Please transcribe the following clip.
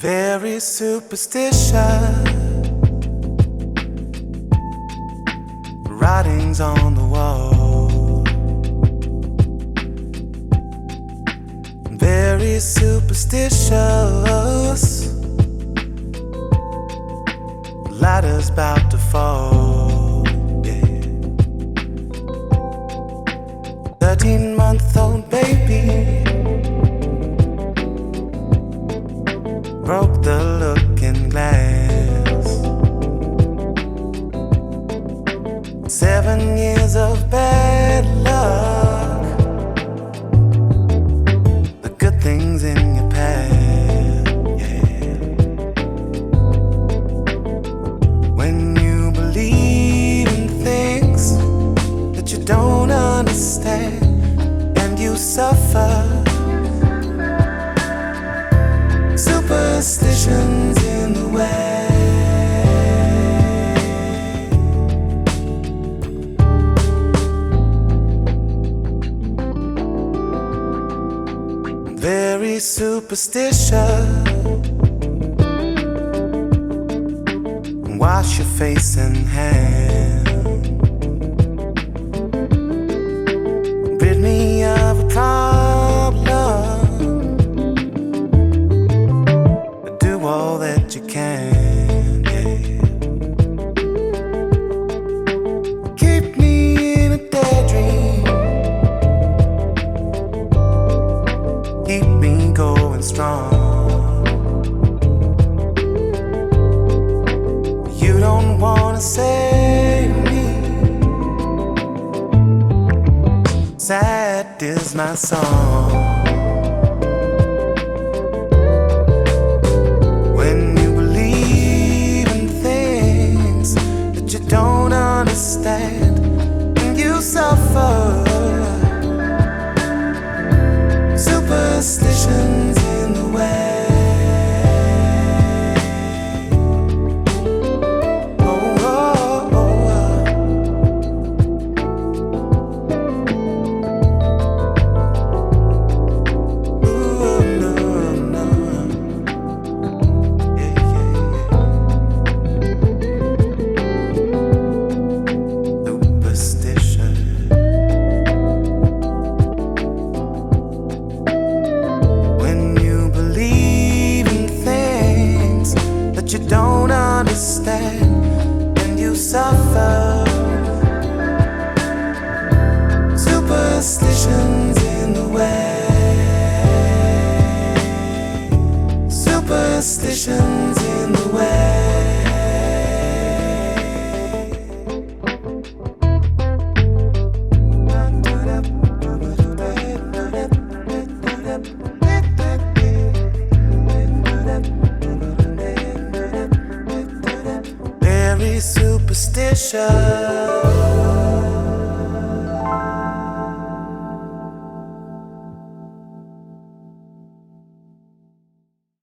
Very superstitious. Writings on the wall. Very superstitious. Ladder's about to fall. Broke the looking glass. Seven years of bad luck. The good things in your past, yeah. When you believe in things that you don't understand and you suffer. Superstitions in the way. Very superstitious. Wash your face and hands. You don't wanna save me. Sad is my song. When you believe in things that you don't understand and you suffer superstitions understand and you suffer. Superstitions in the way. Superstitions in the way. Very superstitious.